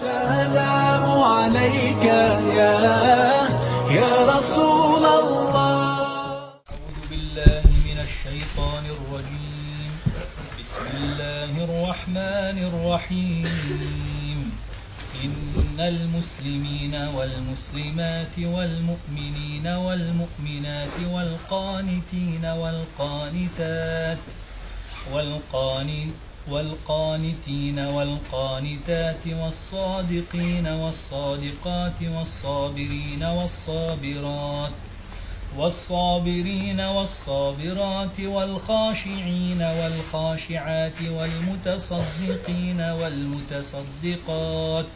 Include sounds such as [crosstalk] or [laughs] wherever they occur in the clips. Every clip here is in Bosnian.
السلام عليك يا يا رسول الله. أعوذ بالله من الشيطان الرجيم. بسم الله الرحمن الرحيم. إن المسلمين والمسلمات والمؤمنين والمؤمنات والقانتين والقانتات والقانتين والقانتين والقانتات والصادقين والصادقات والصابرين والصابرات والصابرين والصابرات والخاشعين والخاشعات والمتصدقين والمتصدقات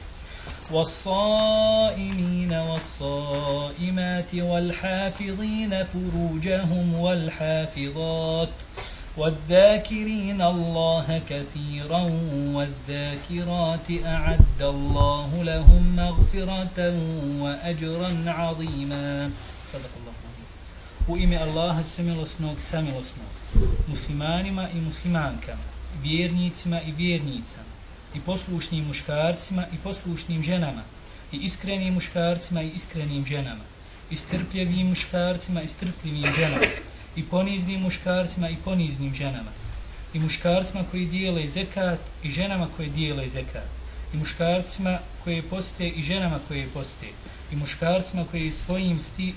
والصائمين والصائمات والحافظين فروجهم والحافظات والذاكرين الله كثيرا والذاكرات أعد الله لهم مغفرة وأجرا عظيما. صدق الله العظيم. وإمع الله السمي لسنوك سمي لسنوك مسلمان ما إي مسلمان كم بيرنيت ما إي بيرنيت ما إي послушني مشكارت ما إي послушني مجنما إي إسكرني مشكارت ما إي إسكرني مجنما إي استرقلي مشكارت ما استرقلي مجنما i poniznim muškarcima i poniznim ženama, i muškarcima koji dijele zekat i ženama koje dijele zekat, i muškarcima koje poste i ženama koje poste, i muškarcima koji svojim sti,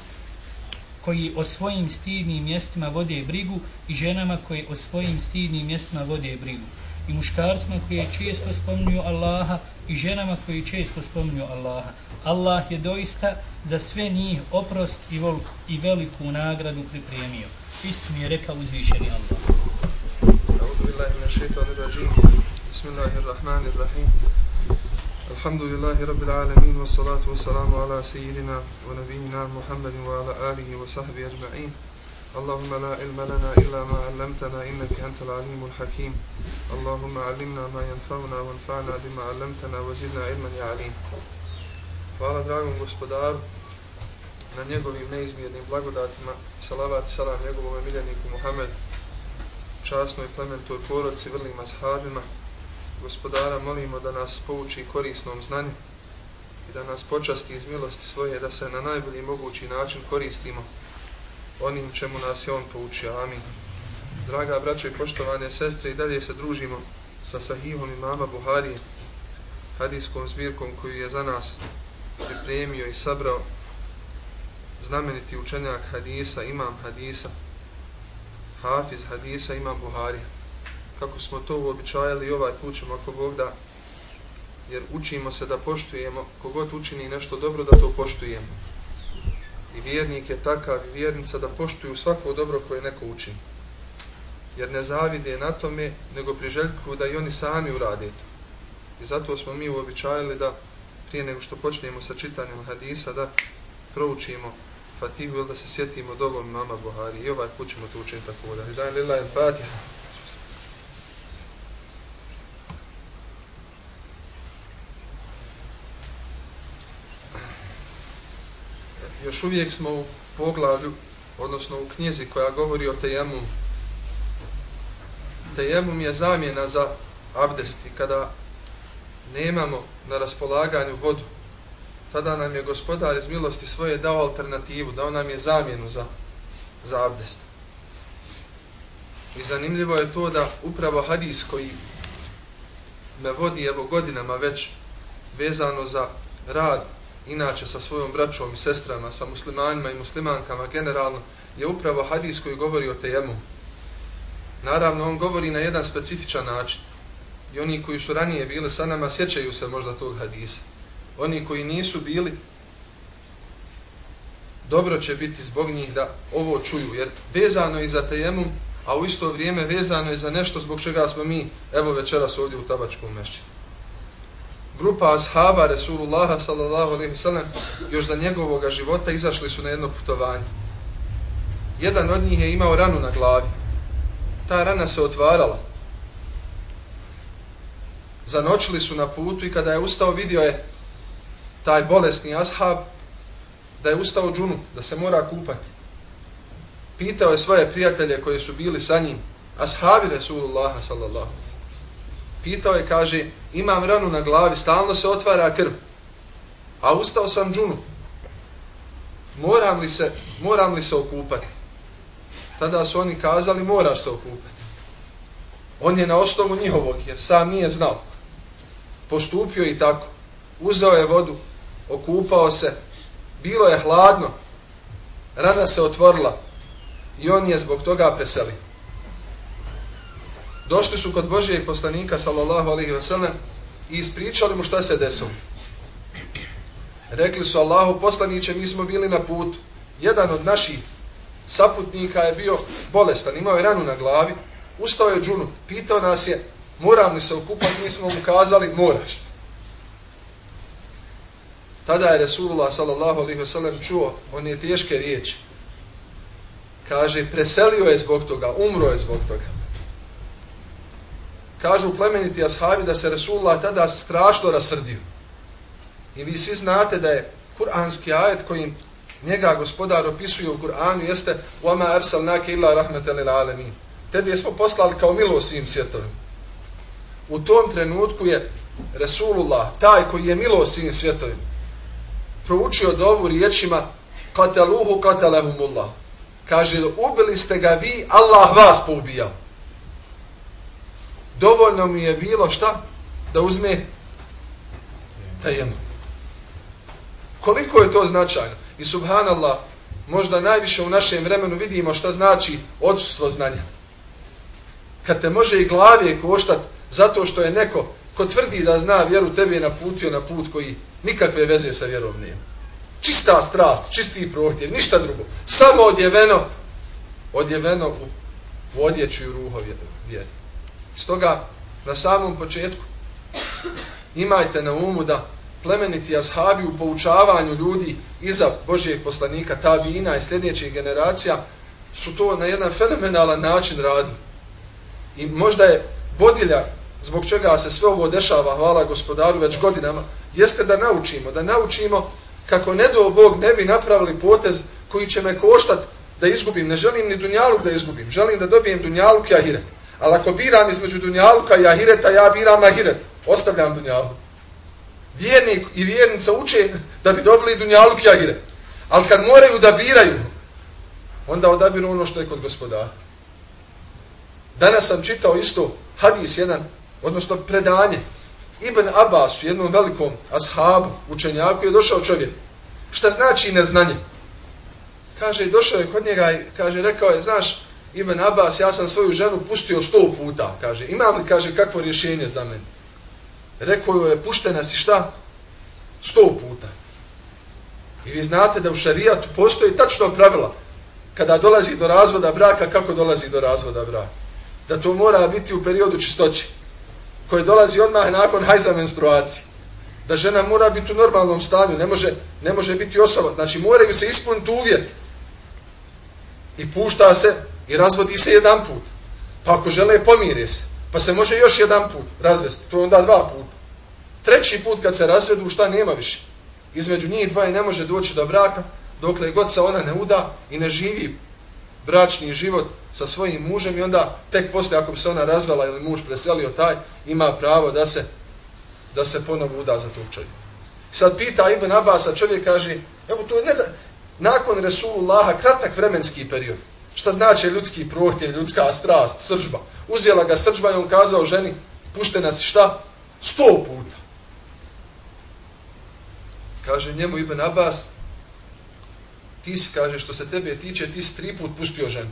koji o svojim stidnim mjestima vode brigu i ženama koje o svojim stidnim mjestima vode brigu. I muškarcima koji često spominju Allaha i ženama koji često spominju Allaha. Allah je doista za sve njih oprost i, vol, i veliku nagradu pripremio. Isto mi je rekao uzvišeni Allah. الحمد لله رب العالمين والصلاة والسلام على سيدنا ونبينا محمد وعلى آله وصحبه أجمعين اللهم لا علم لنا إلا ما علمتنا إنك أنت العليم الحكيم اللهم علمنا ما ينفعنا وانفعنا بما علمتنا وزدنا علما يا عليم Hvala dragom gospodaru na njegovim neizmjernim blagodatima. Salavat i salam njegovom miljeniku Muhammedu časnoj plementoj porodci, vrlima sahabima. Gospodara molimo da nas pouči korisnom znanju i da nas počasti iz milosti svoje, da se na najbolji mogući način koristimo onim čemu nas je On poučio. Amin. Draga braćo i poštovane sestre, i dalje se družimo sa sahihom imama Buharije, hadijskom zbirkom koju je za nas pripremio i sabrao znameniti učenjak hadisa, imam hadisa, hafiz hadisa imam Buhari. Kako smo to uobičajali ovaj put ćemo ako Bog da, jer učimo se da poštujemo, kogod učini nešto dobro da to poštujemo. I vjernik je takav i vjernica da poštuju svako dobro koje neko učini. Jer ne zavide na tome, nego priželjkuju da i oni sami urade to. I zato smo mi uobičajili da prije nego što počnemo sa čitanjem hadisa da proučimo Fatihu ili da se sjetimo dovom mama Buhari. I ovaj put ćemo to učiniti tako da. I dan lila lillahi Fatiha. Još uvijek smo u poglavlju, odnosno u knjizi koja govori o tejemum. Tejemum je zamjena za abdesti. Kada nemamo na raspolaganju vodu, tada nam je gospodar iz milosti svoje dao alternativu, dao nam je zamjenu za, za abdest. I zanimljivo je to da upravo hadis koji me vodi evo godinama već vezano za rad inače sa svojom braćom i sestrama, sa muslimanima i muslimankama generalno, je upravo hadis koji govori o tejemu. Naravno, on govori na jedan specifičan način. I oni koji su ranije bili sa nama sjećaju se možda tog hadisa oni koji nisu bili, dobro će biti zbog njih da ovo čuju, jer vezano je za tejemum, a u isto vrijeme vezano je za nešto zbog čega smo mi, evo večeras ovdje u tabačkom mešćinu. Grupa ashaba Resulullaha sallallahu alaihi sallam još za njegovog života izašli su na jedno putovanje. Jedan od njih je imao ranu na glavi. Ta rana se otvarala. Zanočili su na putu i kada je ustao vidio je taj bolesni ashab da je ustao džunu, da se mora kupati. Pitao je svoje prijatelje koji su bili sa njim, ashabi Resulullaha sallallahu Pitao je, kaže, imam ranu na glavi, stalno se otvara krv. A ustao sam džunu. Moram li se, moram li se okupati? Tada su oni kazali, moraš se okupati. On je na osnovu njihovog, jer sam nije znao. Postupio i tako. Uzeo je vodu, okupao se, bilo je hladno, rana se otvorila i on je zbog toga preselio. Došli su kod Božijeg poslanika, sallallahu alaihi wa sallam, i ispričali mu šta se desilo. Rekli su Allahu poslaniće, mi smo bili na putu. Jedan od naših saputnika je bio bolestan, imao je ranu na glavi, ustao je džunu, pitao nas je, moram li se okupati, mi smo mu kazali, moraš. Tada je Resulullah sallallahu alaihi wasallam čuo, on je teške riječi. Kaže, preselio je zbog toga, umro je zbog toga Kažu plemeniti ashabi da se Resulullah tada strašno rasrdio. I vi svi znate da je kuranski ajet kojim njega gospodar opisuje u Kur'anu jeste وَمَا أَرْسَلْنَاكَ إِلَّا رَحْمَةً لِلْعَالَمِينَ Tebi smo poslali kao milo svim svjetovima. U tom trenutku je Resulullah, taj koji je milo svim svjetovima, proučio dovu riječima kataluhu katalahumullah. Kaže, ubili ste ga vi, Allah vas poubijao. Dovoljno mu je bilo šta? Da uzme tajem. Koliko je to značajno? I subhanallah, možda najviše u našem vremenu vidimo šta znači odsustvo znanja. Kad te može i glavije koštat zato što je neko ko tvrdi da zna vjeru tebi je naputio na put koji nikakve veze sa vjerom nema čista strast, čisti prohtjev, ništa drugo. Samo odjeveno, odjeveno u, u odjeću i ruho. Stoga, na samom početku, imajte na umu da plemeniti ashabi u poučavanju ljudi iza Božijeg poslanika, ta vina i sljedećih generacija, su to na jedan fenomenalan način radili. I možda je vodilja zbog čega se sve ovo dešava, hvala gospodaru, već godinama, jeste da naučimo, da naučimo kako ne do Bog ne bi napravili potez koji će me koštat da izgubim. Ne želim ni Dunjaluk da izgubim. Želim da dobijem Dunjaluk i Ahiret. Ali ako biram između Dunjaluka i Ahireta, ja biram Ahiret. Ostavljam Dunjaluk. Vjernik i vjernica uče da bi dobili Dunjaluk i Ahiret. Ali kad moraju da biraju, onda odabiru ono što je kod gospodara. Danas sam čitao isto hadis jedan, odnosno predanje, Ibn Abbas, jednom velikom ashabu, učenjaku, je došao čovjek. Šta znači neznanje? Kaže, došao je kod njega i kaže, rekao je, znaš, Ibn Abbas, ja sam svoju ženu pustio sto puta. Kaže, imam li, kaže, kakvo rješenje za mene? Rekao je, puštena si šta? Sto puta. I vi znate da u šarijatu postoji tačno pravila kada dolazi do razvoda braka, kako dolazi do razvoda braka. Da to mora biti u periodu čistoće koji dolazi odmah nakon hajza menstruacije. Da žena mora biti u normalnom stanju, ne može, ne može biti osoba. Znači moraju se ispuniti uvjet. I pušta se i razvodi se jedan put. Pa ako žele, pomire se. Pa se može još jedan put razvesti. To je onda dva puta. Treći put kad se razvedu, šta nema više. Između njih i ne može doći do braka, dokle god se ona ne uda i ne živi bračni život sa svojim mužem i onda tek poslije ako bi se ona razvela ili muž preselio taj, ima pravo da se da se ponovo uda za tog čovjeka. Sad pita Ibn Abbas, a čovjek kaže, evo to je ne da, nakon Resulullaha kratak vremenski period. Šta znači ljudski prohtjev, ljudska strast, sržba. Uzjela ga sržba i on kazao ženi, puštena si šta? Sto puta. Kaže njemu Ibn Abbas, ti si, kaže, što se tebe tiče, ti si tri put pustio ženu.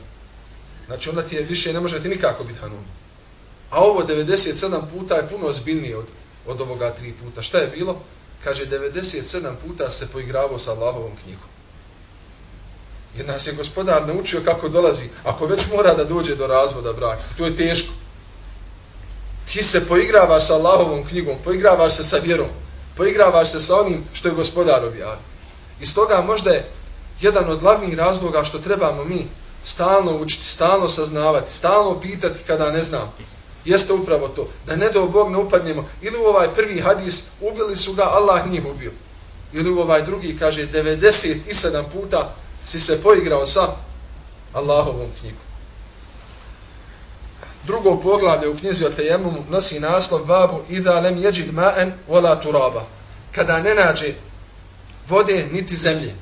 Znači, onda ti je više, ne može ti nikako biti hanum. A ovo 97 puta je puno ozbiljnije od, od ovoga tri puta. Šta je bilo? Kaže, 97 puta se poigravao sa Allahovom knjigom. Jer nas je gospodar naučio kako dolazi. Ako već mora da dođe do razvoda braka, to je teško. Ti se poigravaš sa Allahovom knjigom, poigravaš se sa vjerom, poigravaš se sa onim što je gospodar objavio. Iz toga možda je jedan od glavnih razloga što trebamo mi stalno učiti, stalno saznavati, stalno pitati kada ne znam, jeste upravo to, da ne do Bog ne upadnemo, ili u ovaj prvi hadis ubili su ga, Allah njih ubio. Ili u ovaj drugi kaže 97 puta si se poigrao sa Allahovom knjigom. drugo poglavlje u knjizi o tejemumu nosi naslov babu Ida lem jeđid ma'en vola turaba. Kada ne nađe vode niti zemlje.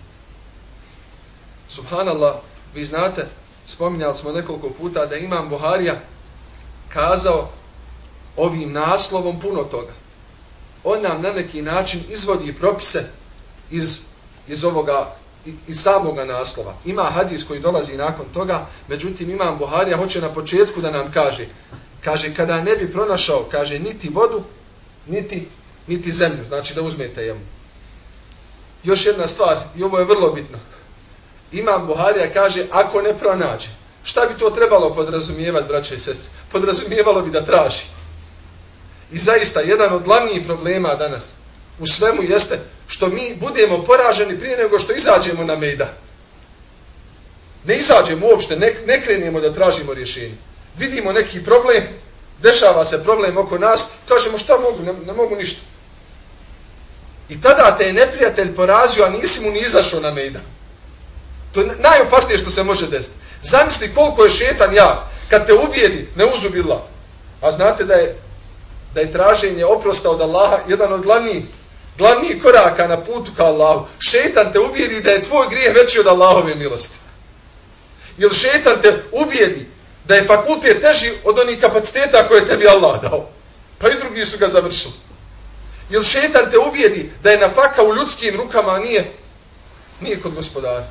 Subhanallah, vi znate, spominjali smo nekoliko puta da imam Buharija kazao ovim naslovom puno toga. On nam na neki način izvodi propise iz, iz ovoga iz samoga naslova. Ima hadis koji dolazi nakon toga, međutim imam Buharija hoće na početku da nam kaže, kaže kada ne bi pronašao, kaže niti vodu, niti, niti zemlju, znači da uzmete jemu. Još jedna stvar, i ovo je vrlo bitno. Imam Buharija kaže, ako ne pronađe, šta bi to trebalo podrazumijevati, braće i sestre? Podrazumijevalo bi da traži. I zaista, jedan od glavnijih problema danas u svemu jeste što mi budemo poraženi prije nego što izađemo na mejda. Ne izađemo uopšte, ne, ne krenemo da tražimo rješenje. Vidimo neki problem, dešava se problem oko nas, kažemo šta mogu, ne, ne mogu ništa. I tada te je neprijatelj porazio, a nisi mu ni izašao na mejda. To je najopasnije što se može desiti. Zamisli koliko je šetan ja, kad te ubijedi, ne uzubila. A znate da je, da je traženje oprosta od Allaha jedan od glavnijih glavni koraka na putu ka Allahu. Šetan te ubijedi da je tvoj grijeh veći od Allahove milosti. Ili šetan te ubijedi da je fakultet teži od onih kapaciteta koje tebi Allah dao. Pa i drugi su ga završili. Ili šetan te ubijedi da je nafaka u ljudskim rukama, a nije, nije kod gospodara.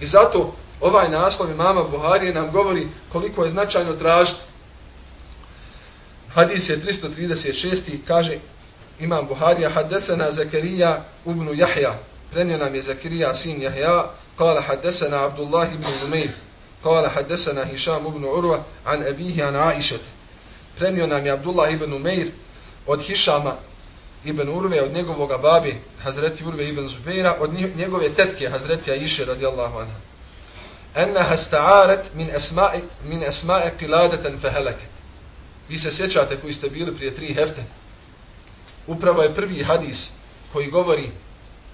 I zato ovaj naslov imama Buharije nam govori koliko je značajno tražiti. Hadis je 336. kaže imam Buharija, haddesena Zakarija ibn Jahja, prenio nam je Zakarija sin Jahja, kala haddesena Abdullah ibn Umeir, kala haddesena Hišam ibn Urva, an abihi an Aishete. Prenio nam je Abdullah ibn Umeir od Hišama ibn Urve, od njegovoga babi, Hazreti Urve ibn Zubeira, od njegove tetke, Hazreti Aisha radijallahu anha. Ennaha sta'aret min esma'e min esma'i qiladatan fahalaket. Vi se sjećate koji ste bili prije tri hefte, upravo je prvi hadis koji govori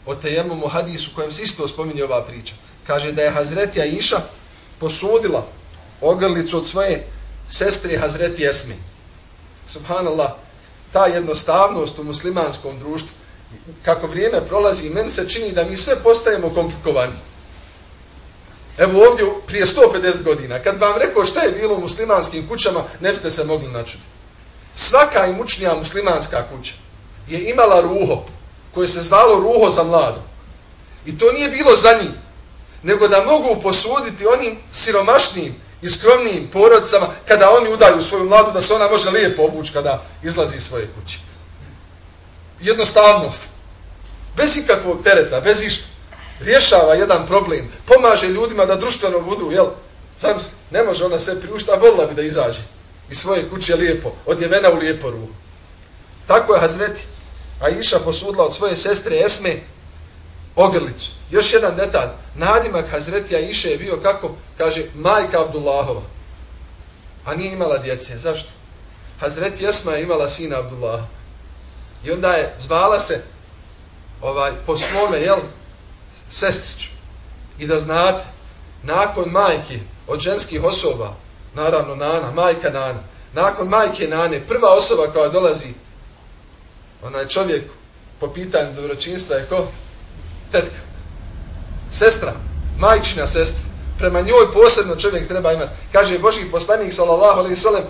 o tejemumu hadisu kojem se isto spominje ova priča. Kaže da je Hazretija Iša posudila ogrlicu od svoje sestre Hazreti Esmi. Subhanallah, ta jednostavnost u muslimanskom društvu, kako vrijeme prolazi, meni se čini da mi sve postajemo komplikovani. Evo ovdje prije 150 godina, kad vam rekao šta je bilo u muslimanskim kućama, ne biste se mogli načuti. Svaka imućnija muslimanska kuća je imala ruho, koje se zvalo ruho za mladu. I to nije bilo za njih, nego da mogu posuditi onim siromašnim i skromnim porodcama kada oni udaju svoju mladu, da se ona može lijepo obući kada izlazi iz svoje kuće. Jednostavnost. Bez ikakvog tereta, bez išta. Rješava jedan problem. Pomaže ljudima da društveno budu, jel? Sam ne može ona se priušta, volila bi da izađe iz svoje kuće lijepo, odjevena u lijepo ruhu. Tako je Hazreti Aisha posudila od svoje sestre Esme ogrlicu. Još jedan detalj. Nadimak Hazretija Aisha je bio kako, kaže, majka Abdullahova. A nije imala djece. Zašto? Hazreti Esma je imala sina Abdullaha. I onda je zvala se ovaj, po svome, jel, sestriću. I da znate, nakon majke od ženskih osoba, naravno Nana, majka Nana, nakon majke Nane, prva osoba koja dolazi onaj čovjek po pitanju dobročinstva je ko? Tetka. Sestra. Majčina sestra. Prema njoj posebno čovjek treba imati. Kaže Boži poslanik sallallahu alaihi sallam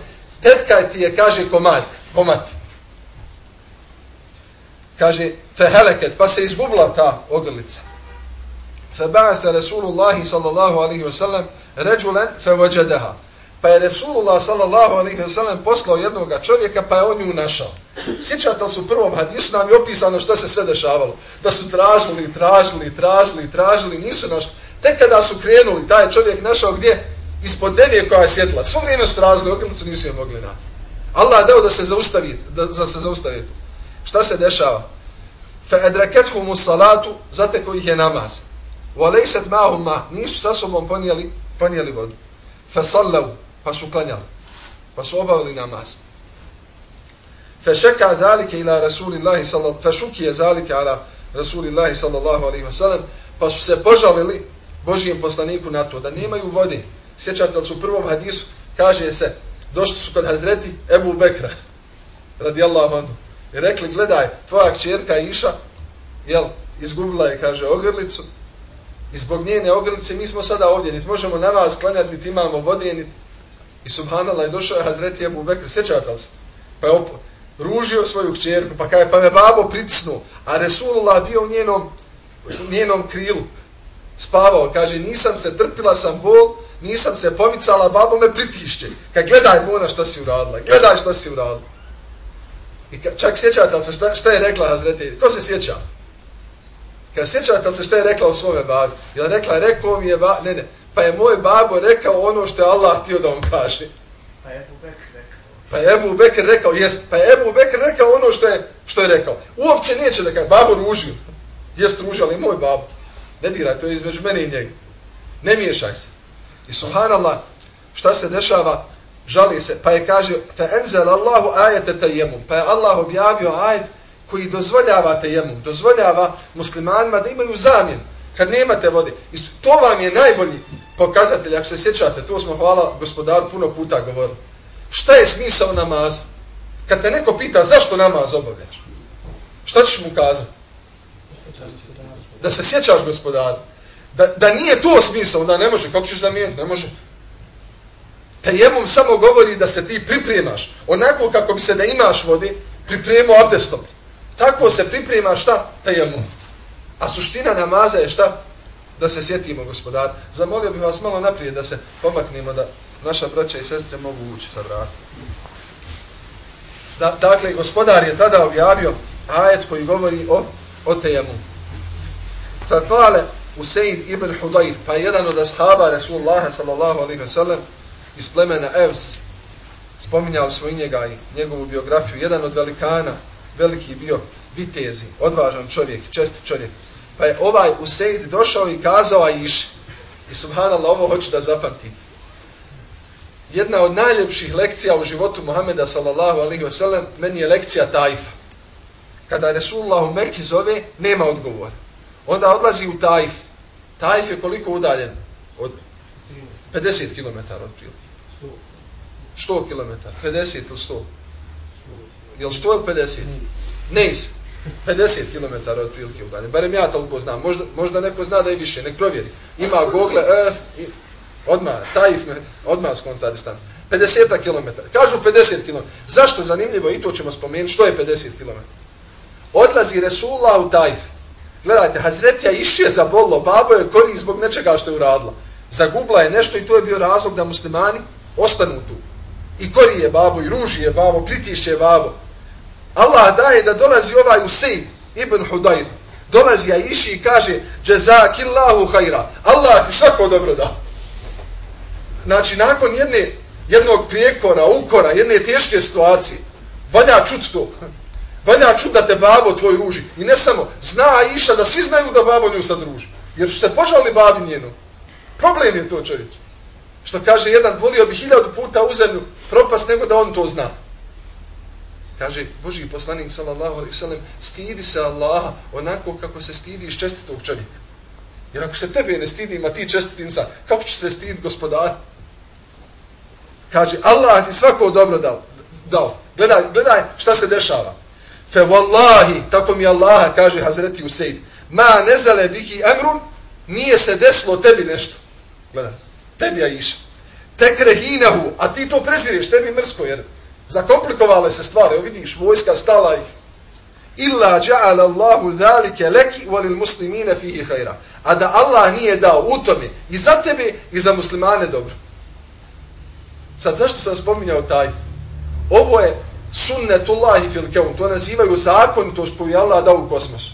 tetka ti je, kaže, komar, majka. Kaže, feheleket, pa se izgubila ta ogrlica. Feba'asa Rasulullahi sallallahu alaihi wa ređulen fe vođedeha. Pa je Resulullah sallallahu alaihi wa sallam poslao jednog čovjeka pa je on ju našao. Sjećate li su u prvom hadisu nam je opisano što se sve dešavalo? Da su tražili, tražili, tražili, tražili, nisu našli. Tek kada su krenuli, taj čovjek našao gdje? Ispod devije koja je sjetla. Svo vrijeme su tražili, okrilicu nisu je mogli naći. Allah dao da se zaustavi, da, da se zaustavi. Šta se dešava? Fe edrakethumu salatu, zate kojih je namaz. Wa alejset ma, nisu sa sobom ponijeli, ponijeli vodu. Fa sallavu, pa su klanjali, pa su obavili namaz. Fešeka zalike ila Rasulillahi sallallahu, fešukije zalike ala Rasulillahi sallallahu alaihi wa sallam, pa su se požalili Božijem poslaniku na to, da nemaju vodi. Sjećate li su u prvom hadisu, kaže se, došli su kod Hazreti Ebu Bekra, radijallahu anhu, i rekli, gledaj, tvoja kćerka je iša, jel, izgubila je, kaže, ogrlicu, i zbog njene ogrlice mi smo sada ovdje, niti možemo na vas klanjati, niti imamo vode, niti I subhanallah je došao Hazreti Ebu Bekr, sjećate li se? Pa je op ružio svoju kćerku, pa kaže, pa me babo pritisnuo, a Resulullah bio u njenom, u njenom krilu, spavao, kaže, nisam se, trpila sam bol, nisam se pomicala, babo me pritišće. Kaj gledaj Mona šta si uradila, gledaj šta si uradila. I ka, čak sjećate li se šta, šta je rekla Hazreti, ko se sjeća? Kad sjećate li se šta je rekla u svome babi? Je rekla, rekao mi je ba, ne, ne, pa je moj babo rekao ono što je Allah htio da on kaže. Pa je Ebu Bekr rekao. Pa je Ebu Bekr rekao, jest, pa je Ebu Bekr rekao ono što je, što je rekao. Uopće neće da kaže, babo ružio. Jest ružio, ali moj babo. Ne diraj, to je između mene i njega. Ne miješaj se. I subhanallah, šta se dešava? Žali se. Pa je kaže, ta enzel Allahu ajete tajemum. Pa je Allah objavio ajet koji dozvoljava tajemum. Dozvoljava muslimanima da imaju zamjen. Kad nemate vode. I to vam je najbolji pokazatelj. Ako se sjećate, to smo hvala gospodar puno puta govorili. Šta je smisao namaza? Kad te neko pita zašto namaz obavljaš? Šta ćeš mu kazati? Da se sjećaš gospodar. Da, da nije to smisao, da ne može. Kako ćeš zamijeniti? Ne može. Tejemom samo govori da se ti pripremaš. Onako kako bi se da imaš vodi, pripremo abdestom. Tako se priprema šta? Tejemom. A suština namaza je šta? Da se sjetimo, gospodar. Zamolio bih vas malo naprijed da se pomaknemo, da naša braća i sestre mogu ući sa vrata. Da, dakle, gospodar je tada objavio ajet koji govori o, o tejemu. Fatale Useid ibn Hudayr, pa je jedan od ashaba Rasulullah sallallahu alaihi wa sallam iz plemena Evs, spominjali smo i njega i njegovu biografiju, jedan od velikana, veliki bio vitezi, odvažan čovjek, čest čovjek. Pa je ovaj Useid došao i kazao Aiši, i subhanallah, ovo hoću da zapamtim. Jedna od najljepših lekcija u životu Muhameda sallallahu alaihi wa sallam, meni je lekcija Tajfa. Kada Resulullah u Mekki zove, nema odgovora. Onda odlazi u Tajf. Tajf je koliko udaljen? Od 50 km od prilike. 100 km. 50 ili 100? Jel 100 ili 50? Neis. 50 km od prilike udaljen. Barem ja toliko znam. Možda, možda neko zna da je više. Nek provjeri. Ima Google Earth i odmah, Tajf me, odmah skonta distanca. 50 km. Kažu 50 km. Zašto? Zanimljivo i to ćemo spomenuti. Što je 50 km? Odlazi Resulullah u Tajf. Gledajte, Hazretija išće za bollo, babo je kori zbog nečega što je uradila. Zagubla je nešto i to je bio razlog da muslimani ostanu tu. I kori je babo, i ruži je babo, pritišće je babo. Allah daje da dolazi ovaj Usaid ibn Hudair. Dolazi ja iši i kaže Jazakillahu hajra. Allah ti svako dobro da. Znači, nakon jedne, jednog prijekora, ukora, jedne teške situacije, valja čut to. Valja čut da te babo tvoj ruži. I ne samo, zna Iša da svi znaju da babo nju sad ruži. Jer su se požali babi njenu. Problem je to čovječ. Što kaže jedan, volio bi hiljadu puta u zemlju propast nego da on to zna. Kaže Boži poslanik sallallahu alaihi sallam, stidi se Allaha onako kako se stidi iz čestitog čovjeka. Jer ako se tebe ne stidi, ma ti čestitinca, kako će se stidi gospodar? Kaže, Allah ti svako dobro dao. dao. Gledaj, gledaj šta se dešava. Fe wallahi, tako mi Allah kaže Hazreti Useid, ma nezale biki emrun, nije se desilo tebi nešto. Gledaj, tebi ja iša. Tekrehinahu, a ti to prezireš, tebi mrsko, jer zakomplikovale se stvari, evo vidiš, vojska stala i illa ja'ala Allahu zalike leki walil muslimina fihi khaira. A da Allah nije dao u tome i za tebe i za muslimane dobro. Sad zašto sam spominjao taj? Ovo je sunnetullahi fil kaun, to nazivaju zakonitost koju je Allah dao u kosmosu.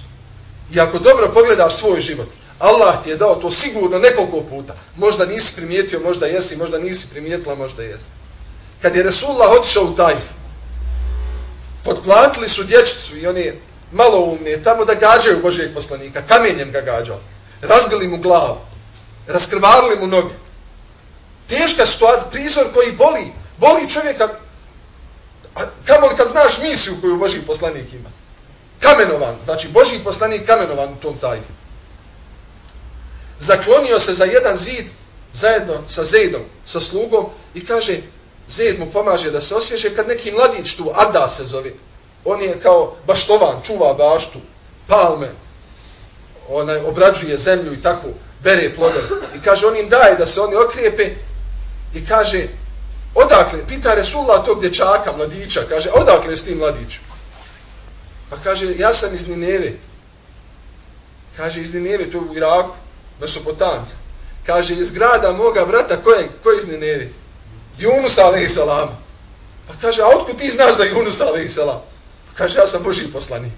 I ako dobro pogledaš svoj život, Allah ti je dao to sigurno nekoliko puta. Možda nisi primijetio, možda jesi, možda nisi primijetila, možda jesi. Kad je Resulullah otišao u Tajf, potplatili su dječicu i oni maloumnije tamo da gađaju Božijeg poslanika, kamenjem ga gađao. Razbili mu glavu, raskrvarili mu noge. Teška situacija, prizor koji boli, boli čovjeka A kamo li kad znaš misiju koju Božji poslanik ima? Kamenovan, znači Božji poslanik kamenovan u tom tajfu. Zaklonio se za jedan zid zajedno sa Zejdom, sa slugom i kaže, Zed mu pomaže da se osvježe kad neki mladić tu, Ada se zove, on je kao baštovan, čuva baštu, palme, onaj, obrađuje zemlju i tako, bere plodove. I kaže, on im daje da se oni okrijepe i kaže, odakle, pita Resulullah tog dječaka, mladića, kaže, odakle je s tim mladiću? Pa kaže, ja sam iz Nineve. Kaže, iz Nineve, to je u Iraku, Mesopotamija. Kaže, iz grada moga brata, kojeg, je, ko iz Nineve? Junus a.s. Pa kaže, a otkud ti znaš za Junus a.s.? Pa kaže, ja sam Boži poslanik.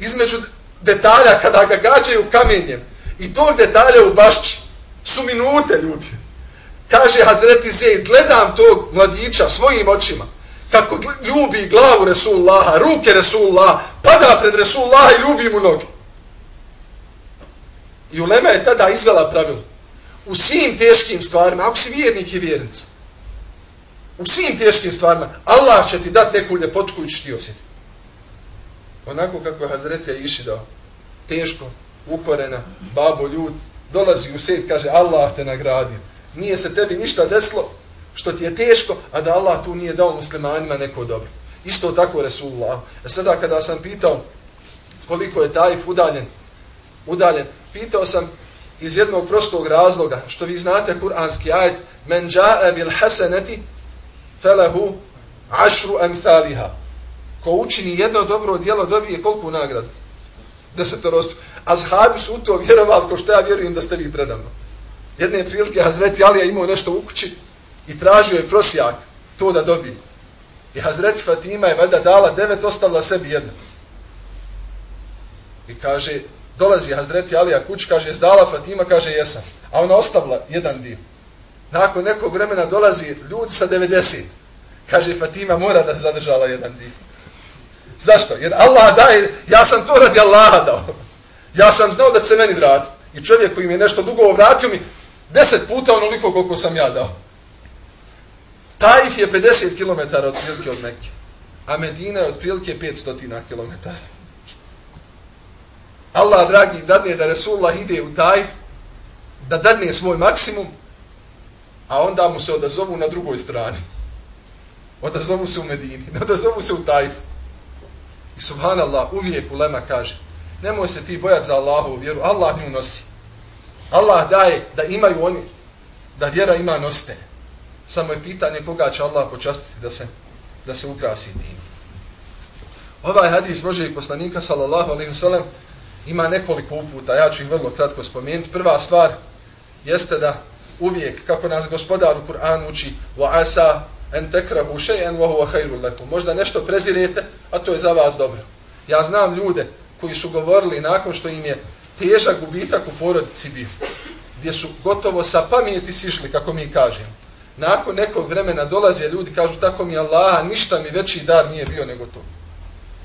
Između detalja kada ga gađaju kamenjem i tog detalja u bašći su minute ljudi. Kaže Hazreti Zeid, gledam tog mladića svojim očima kako ljubi glavu Resulullaha, ruke Resulullaha, pada pred Resulullaha i ljubi mu noge. I Ulema je tada izvela pravilo. U svim teškim stvarima, ako si vjernik i vjernica, u svim teškim stvarima, Allah će ti dati neku ljepotu koju ćeš ti osjetiti. Onako kako je Hazretija iši dao, teško, ukorena, babo, ljud, dolazi u sed, kaže Allah te nagradio. Nije se tebi ništa deslo što ti je teško, a da Allah tu nije dao muslimanima neko dobro. Isto tako Resulullah. E sada kada sam pitao koliko je Taif udaljen, udaljen, pitao sam iz jednog prostog razloga, što vi znate kuranski ajet, men džae bil hasanati felehu ašru emsaliha. Ko učini jedno dobro djelo, dobije koliko nagradu? Desetorostu. A zhabi su u to vjerovali, ko što ja vjerujem da ste vi predavno. Jedne prilike, Hazreti Alija imao nešto u kući i tražio je prosjak to da dobije. I Hazreti Fatima je valjda dala devet, ostavila sebi jedno. I kaže, dolazi Hazreti Alija kuć, kaže, zdala Fatima, kaže, jesam. A ona ostavila jedan dio. Nakon nekog vremena dolazi ljudi sa 90. Kaže, Fatima mora da se zadržala jedan dio. Zašto? Jer Allah daje, ja sam to radi Allaha dao. Ja sam znao da će se meni vratiti. I čovjek koji mi je nešto dugo vratio mi deset puta onoliko koliko sam ja dao. Taif je 50 km od prilike od Mekke. A Medina je od prilike 500 km. Allah, dragi, dadne da Resulullah ide u Taif, da dadne svoj maksimum, a onda mu se odazovu na drugoj strani. Odazovu se u Medini, [laughs] odazovu se u Tajfu. I subhanallah, uvijek ulema kaže, nemoj se ti bojati za Allahovu vjeru, Allah nju nosi. Allah daje da imaju oni, da vjera ima noste. Samo je pitanje koga će Allah počastiti da se, da se ukrasi tim. Ovaj hadis Božeg poslanika, sallallahu alaihi wasallam, ima nekoliko uputa, ja ću ih vrlo kratko spomenuti. Prva stvar jeste da uvijek, kako nas gospodar u Kur'anu uči, wa asa تَكْرَهُ tekrahu وَهُوَ wa huwa lakum. Možda nešto prezirete, a to je za vas dobro. Ja znam ljude koji su govorili nakon što im je težak gubitak u porodici bio, gdje su gotovo sa pamijeti sišli, kako mi kažemo. Nakon nekog vremena dolaze ljudi, kažu tako mi Allaha, ništa mi veći dar nije bio nego to.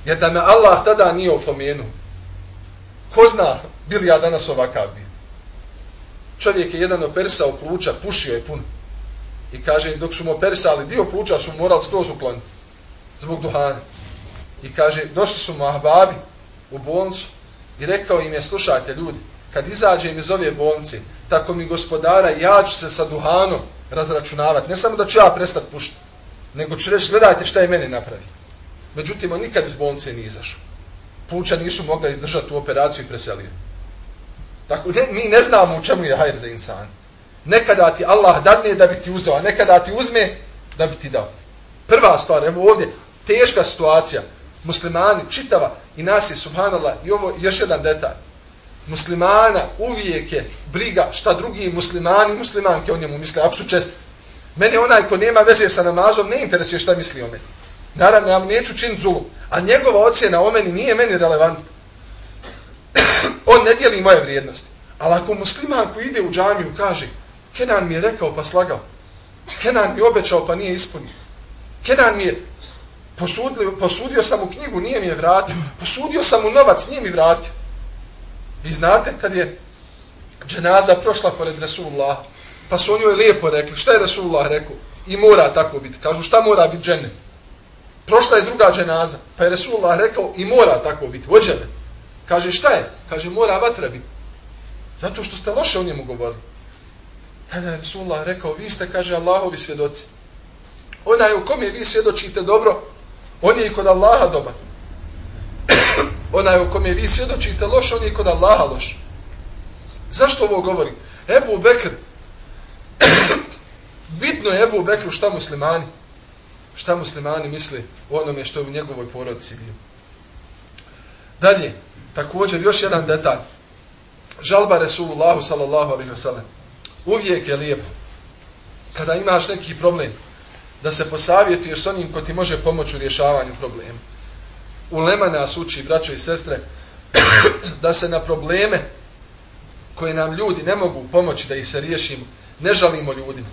Jer da me Allah tada nije opomenuo, ko zna, bili ja danas ovakav bio. Čovjek je jedan opersao pluća, pušio je puno. I kaže, dok su mu opersali dio pluća, su morali skroz ukloniti. Zbog duhana. I kaže, došli su mu ahbabi u bolnicu i rekao im je, slušajte ljudi, kad izađem iz ove bolnice, tako mi gospodara, ja ću se sa duhanom razračunavati. Ne samo da ću ja prestati pušiti, nego ću reći, gledajte šta je meni napravi. Međutim, on nikad iz bolnice nije izašao. Pluća nisu mogla izdržati tu operaciju i preselio. Tako, ne, mi ne znamo u čemu je hajr za insan. Nekada ti Allah dadne da bi ti uzeo, a nekada ti uzme da bi ti dao. Prva stvar, evo ovdje, teška situacija. Muslimani, čitava, i nas je, subhanallah, i ovo još jedan detalj. Muslimana uvijek je briga šta drugi muslimani i muslimanke o njemu misle, ako su česti. Mene onaj ko nema veze sa namazom ne interesuje šta misli o meni. Naravno, ja mu neću čin zulum, a njegova ocjena o meni nije meni relevantna. On ne dijeli moje vrijednosti. Ali ako musliman koji ide u džamiju kaže Kenan mi je rekao pa slagao. Kenan mi je obećao pa nije ispunio. Kenan mi je posudio, posudio sam u knjigu, nije mi je vratio. Posudio sam u novac, nije mi vratio. Vi znate kad je dženaza prošla pored Resulullah, pa su on joj lijepo rekli, šta je Resulullah rekao? I mora tako biti. Kažu šta mora biti džene? Prošla je druga dženaza, pa je Resulullah rekao i mora tako biti. Vođele. Kaže šta je? Kaže mora vatra biti. Zato što ste loše o njemu govorili. Tada je Resulullah rekao, vi ste, kaže, Allahovi svjedoci. Onaj u kom je vi svjedočite dobro, on je i kod Allaha dobar. [coughs] Onaj u kom je vi svjedočite loš, on je i kod Allaha loš. Zašto ovo govorim? Ebu Bekr, [coughs] bitno je Ebu Bekru šta muslimani, šta muslimani misli o onome što je u njegovoj porodci bilo. Dalje, također još jedan detalj. Žalba Resulullahu sallallahu alaihi wa sallam. Uvijek je lijepo. Kada imaš neki problem, da se posavjetuješ s onim ko ti može pomoći u rješavanju problema. U Lema nas uči, braćo i sestre, [clears throat] da se na probleme koje nam ljudi ne mogu pomoći da ih se riješimo, ne žalimo ljudima.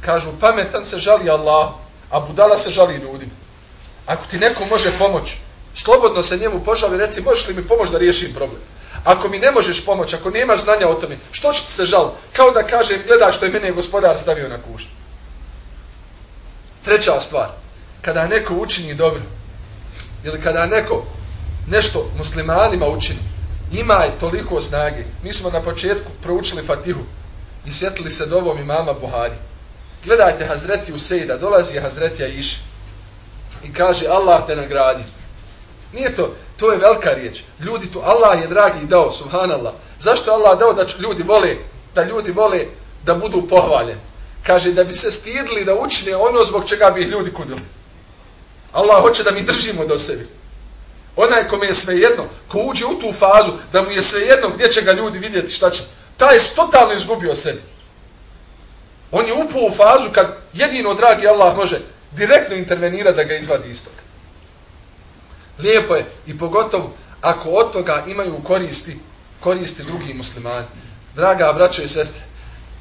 Kažu, pametan se žali Allah, a budala se žali ljudima. Ako ti neko može pomoći, slobodno se njemu požali, reci, možeš li mi pomoći da riješim problem? Ako mi ne možeš pomoći, ako nemaš znanja o tome, što će ti se žal? Kao da kažem, gledaj što je mene gospodar stavio na kušnju. Treća stvar, kada neko učini dobro, ili kada neko nešto muslimanima učini, ima je toliko snage. Mi smo na početku proučili Fatihu i sjetili se dovom imama Buhari. Gledajte Hazreti Usejda, dolazi Hazreti Aisha i kaže Allah te nagradi. Nije to, to je velika riječ. Ljudi tu, Allah je dragi dao, subhanallah. Zašto Allah dao da ljudi vole, da ljudi vole da budu pohvaljeni? Kaže da bi se stidili da učine ono zbog čega bi ih ljudi kudili. Allah hoće da mi držimo do sebi. Onaj kome je sve jedno, ko uđe u tu fazu, da mu je sve jedno gdje će ga ljudi vidjeti šta će, taj je totalno izgubio sebi. On je upao u fazu kad jedino dragi Allah može direktno intervenira da ga izvadi iz toga. Lijepo je i pogotovo ako od toga imaju koristi, koristi drugi muslimani. Draga braćo i sestre,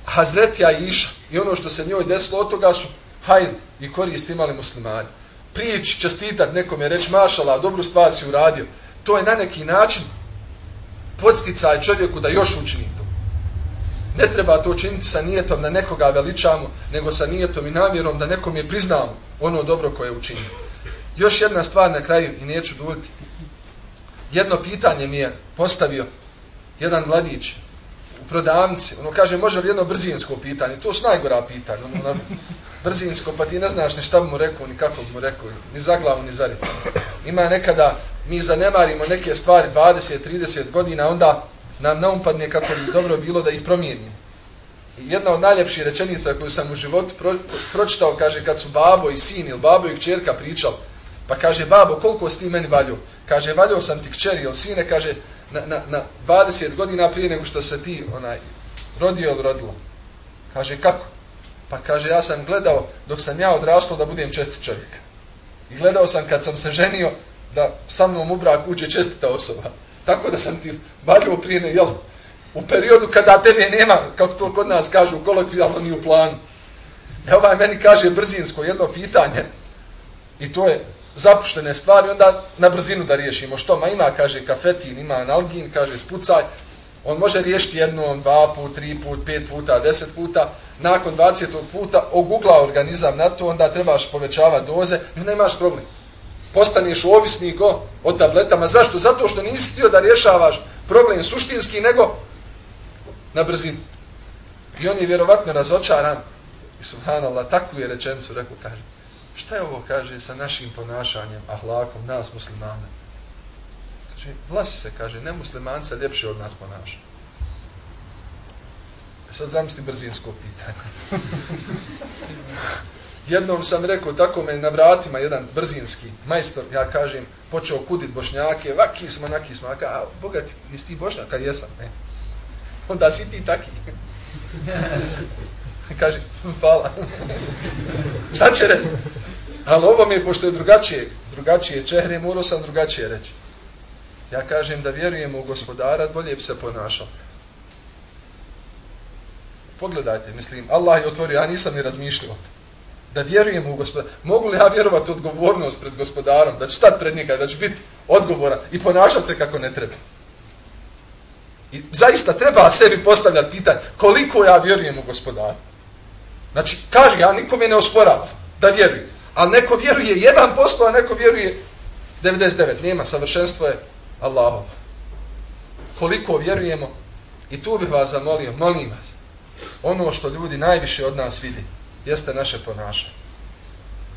Hazretija Iša i ono što se njoj desilo od toga su hajr i koristi imali muslimani prijeći, čestitat nekom je reći mašala, dobru stvar si uradio. To je na neki način podsticaj čovjeku da još učini to. Ne treba to učiniti sa nijetom da nekoga veličamo, nego sa nijetom i namjerom da nekom je priznamo ono dobro koje je učinio. Još jedna stvar na kraju i neću duljiti. Jedno pitanje mi je postavio jedan mladić u prodavnici. Ono kaže, može li jedno brzinsko pitanje? To su najgora pitanja. Ono, ono brzinsko, pa ti ne znaš ni šta bi mu rekao, ni kako bi mu rekao, ni za glavu, ni za rit. Ima nekada, mi zanemarimo neke stvari 20-30 godina, onda nam naumpadne kako bi dobro bilo da ih promijenimo. Jedna od najljepših rečenica koju sam u životu pro, pročitao, kaže, kad su babo i sin ili babo i kćerka pričali, pa kaže, babo, koliko si ti meni valio? Kaže, valio sam ti kćeri ili sine, kaže, na, na, na 20 godina prije nego što se ti onaj rodio ili rodilo. Kaže, kako? Pa kaže, ja sam gledao dok sam ja odrastao da budem česti čovjek. I gledao sam kad sam se ženio da sa mnom u brak uđe čestita osoba. Tako da sam ti balio prije ne, jel? U periodu kada tebe nema, kako to kod nas kažu, kolokvijalno ni u planu. E ovaj meni kaže brzinsko jedno pitanje i to je zapuštene stvari, onda na brzinu da riješimo. Što ma ima, kaže, kafetin, ima analgin, kaže, spucaj. On može riješiti jednom, dva put, tri put, pet puta, deset puta, nakon 20. puta ogugla organizam na to, onda trebaš povećavati doze i onda imaš problem. Postaneš ovisnik o, o tabletama. Zašto? Zato što nisi htio da rješavaš problem suštinski, nego na brzinu. I on je vjerovatno razočaran. I subhanallah, takvu je rečenicu rekao, kaže, šta je ovo, kaže, sa našim ponašanjem, ahlakom, nas muslimana? Kaže, vlasi se, kaže, ne muslimanca ljepše od nas ponaša. E sad zamisli brzinsko pitanje. [laughs] Jednom sam rekao, tako me na vratima jedan brzinski majstor, ja kažem, počeo kudit bošnjake, vaki smo, naki smo, a ka, bogati, jesi ti bošnjaka? Jesam, ne. Onda si ti taki. Kaže, hvala. Šta će reći? Ali ovo mi je, pošto je drugačije, drugačije čehre, morao sam drugačije reći. Ja kažem da vjerujemo u gospodara, bolje bi se ponašao pogledajte, mislim, Allah je otvorio, ja nisam ni razmišljao to. Da vjerujem u gospodara. Mogu li ja vjerovati odgovornost pred gospodarom, da ću stati pred njega, da ću biti odgovoran i ponašati se kako ne treba. I zaista treba sebi postavljati pitanje koliko ja vjerujem u gospodara. Znači, kaže, ja nikome ne osporavam da vjeruje. Ali neko vjeruje 1%, a neko vjeruje 99%. Nema, savršenstvo je Allahov. Koliko vjerujemo, i tu bih vas zamolio, molim vas, ono što ljudi najviše od nas vidi, jeste naše ponašanje.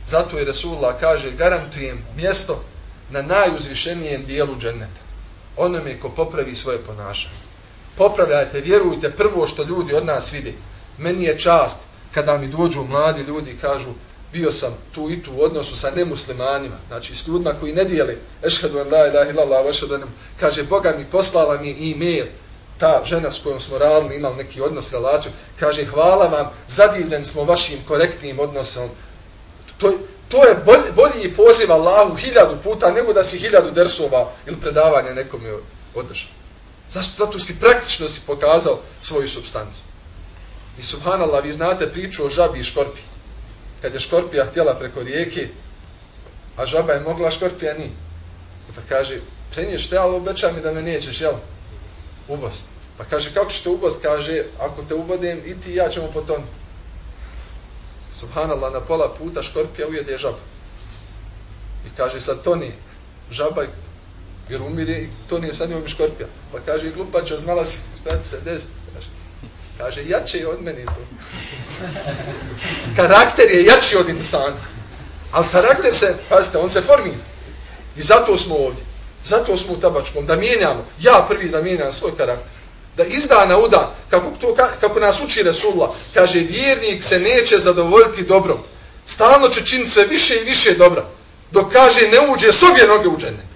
Zato je Resulullah kaže, garantujem mjesto na najuzvišenijem dijelu dženneta. Onome ko popravi svoje ponašanje. Popravljajte, vjerujte prvo što ljudi od nas vide. Meni je čast kada mi dođu mladi ljudi i kažu bio sam tu i tu u odnosu sa nemuslimanima, znači s ljudima koji ne dijeli ešhedu en la ilaha illallah, ešhedu en kaže, Boga mi poslala mi e-mail, ta žena s kojom smo radili, imali neki odnos, relaciju, kaže, hvala vam, zadivljen smo vašim korektnim odnosom. To, to je bolji, bolji poziv Allahu hiljadu puta nego da si hiljadu dersova ili predavanja nekom je održao. Zašto? Zato si praktično si pokazao svoju substancu. I subhanallah, vi znate priču o žabi i škorpi. Kad je škorpija htjela preko rijeke, a žaba je mogla, škorpija ni. Pa kaže, preniješ te, ali obećaj mi da me nećeš, jel? Ubost. Pa kaže, kako ćete ubost? Kaže, ako te ubodem, i ti i ja ćemo potonuti. Subhanallah, na pola puta škorpija ujede žabu. I kaže, sad toni žaba, jer umire i to nije sa njom škorpija. Pa kaže, glupača, znala si šta će se desiti. Kaže, jače je od mene to. karakter je jači od insana. Ali karakter se, pazite, on se formira. I zato smo ovdje. Zato smo u tabačkom, da mijenjamo. Ja prvi da mijenjam svoj karakter. Da izdana uda, kako, to, kako nas uči Resulullah, kaže, vjernik se neće zadovoljiti dobrom. Stalno će činiti sve više i više dobra. Dok kaže, ne uđe s obje noge u džennet.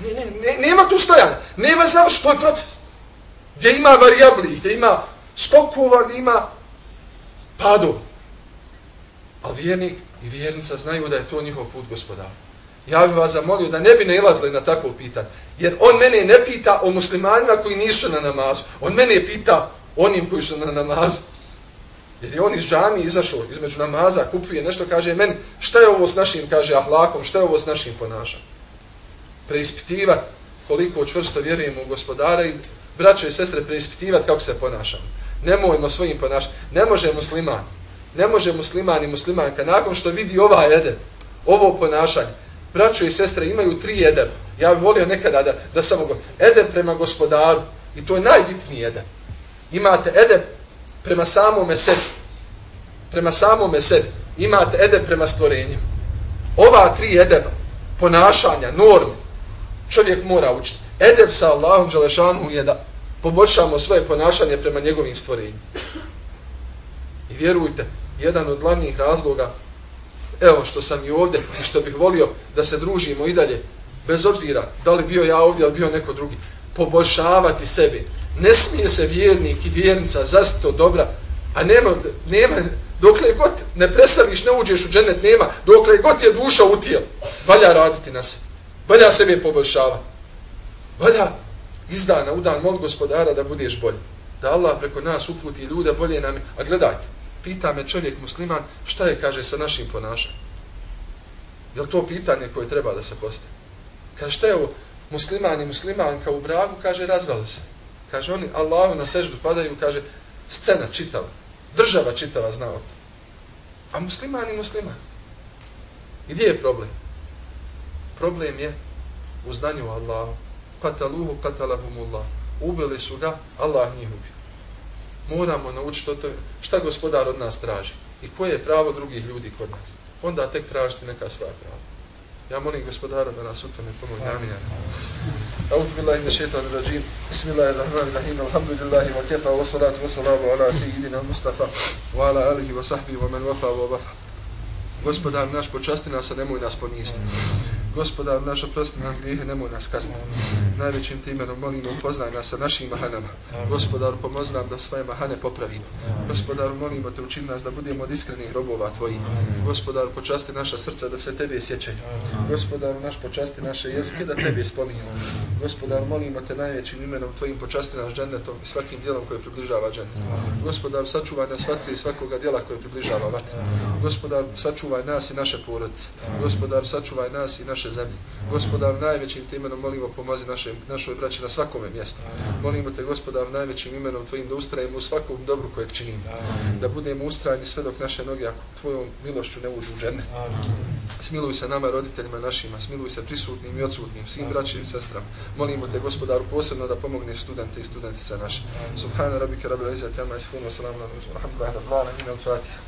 Ne, ne, ne, nema tu stojanja. Nema završ, to je proces. Gdje ima varijabli, gdje ima skokova, gdje ima padu. Ali vjernik i vjernica znaju da je to njihov put gospodara. Ja bih vas zamolio da ne bi nailazili na takvo pitanje. Jer on mene ne pita o muslimanima koji nisu na namazu. On mene pita onim koji su na namazu. Jer je on iz džami izašao između namaza, kupuje nešto, kaže meni, šta je ovo s našim, kaže ahlakom, šta je ovo s našim ponašanjem? Preispitivati koliko čvrsto vjerujemo u gospodara i braćo i sestre preispitivati kako se ponašamo. Nemojmo svojim ponašanjem. Ne može musliman, ne može musliman i muslimanka nakon što vidi ova eden, ovo ponašanje, braćo i sestre imaju tri edeb. Ja bih volio nekada da, da samo go... Edeb prema gospodaru. I to je najbitniji edeb. Imate edeb prema samome sebi. Prema samome sebi. Imate edeb prema stvorenju. Ova tri edeba, ponašanja, norme, čovjek mora učiti. Edeb sa Allahom Đalešanu je da poboljšamo svoje ponašanje prema njegovim stvorenjima. I vjerujte, jedan od glavnih razloga evo što sam i ovdje i što bih volio da se družimo i dalje, bez obzira da li bio ja ovdje ili bio neko drugi, poboljšavati sebe. Ne smije se vjernik i vjernica zasto dobra, a nema, nema, dokle god ne presališ, ne uđeš u dženet, nema, dokle god je duša u tijelu, valja raditi na sebe. Valja sebe poboljšavati. Valja iz dana u dan mol gospodara da budeš bolji. Da Allah preko nas uputi ljude bolje nam. A gledajte, pita me čovjek musliman šta je, kaže, sa našim ponašanjem. Je to pitanje koje treba da se postavi? Kaže, šta je ovo? Musliman i muslimanka u bragu, kaže, razvali se. Kaže, oni Allahu na seždu padaju, kaže, scena čitava. Država čitava zna o to. A musliman i musliman. I gdje je problem? Problem je u znanju Allahu Kataluhu katalahumullah. Ubili su ga, Allah njih ubio moramo naučiti to šta gospodar od nas traži i koje je pravo drugih ljudi kod nas. Onda tek tražiti neka svoja prava. Ja molim gospodara da nas u tome pomoći. Amin. أعوذ بالله من الشيطان الرجيم بسم الله الرحمن الرحيم الحمد لله وكفى والصلاة والسلام على سيدنا المصطفى وعلى آله وصحبه ومن وفى ووفى Gospodar naš počasti nas, a nemoj nas poniziti. Gospodar naš oprosti nam grijehe, nemoj nas kazniti. Najvećim ti imenom molimo upoznaj nas sa našim mahanama. Gospodar pomoz nam da svoje mahane popravimo. Gospodar molimo te učini nas da budemo od iskrenih robova tvojih. Gospodar počasti naša srca da se tebe sjećaju. Gospodar naš počasti naše jezike da tebe spominjamo. Gospodar molimo te najvećim imenom tvojim počasti naš džennetom i svakim dijelom koje približava džennetom. Gospodar sačuvaj nas vatri svakoga dijela koje približava vatri. Gospodar sačuvaj nas i naše porodice. Gospodar sačuvaj nas i naše naše zemlje. Gospodar, najvećim te imenom molimo pomozi našem, našoj braći na svakome mjestu. Molimo te, gospodar, najvećim imenom tvojim da ustrajemo u svakom dobru kojeg činimo. Da budemo ustrajni sve dok naše noge, ako tvojom milošću ne uđu u džene. Smiluj se nama, roditeljima našima, smiluj se prisutnim i odsutnim, svim braćim i sestram. Molimo te, gospodaru, posebno da pomogne studente i studentice naše. Subhana rabbika rabbil izzati amma yasifun wa salamun ala mursalin. Alhamdulillahi rabbil alamin. Al-Fatiha.